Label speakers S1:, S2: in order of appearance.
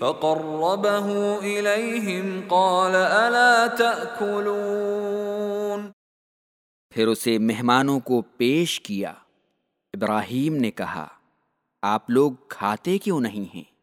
S1: فقربه إليهم قال ألا تأكلون
S2: پھر اسے مہمانوں کو پیش کیا۔ ابراہیم نے کہا، آپ لوگ کھاتے کیوں نہیں ہیں؟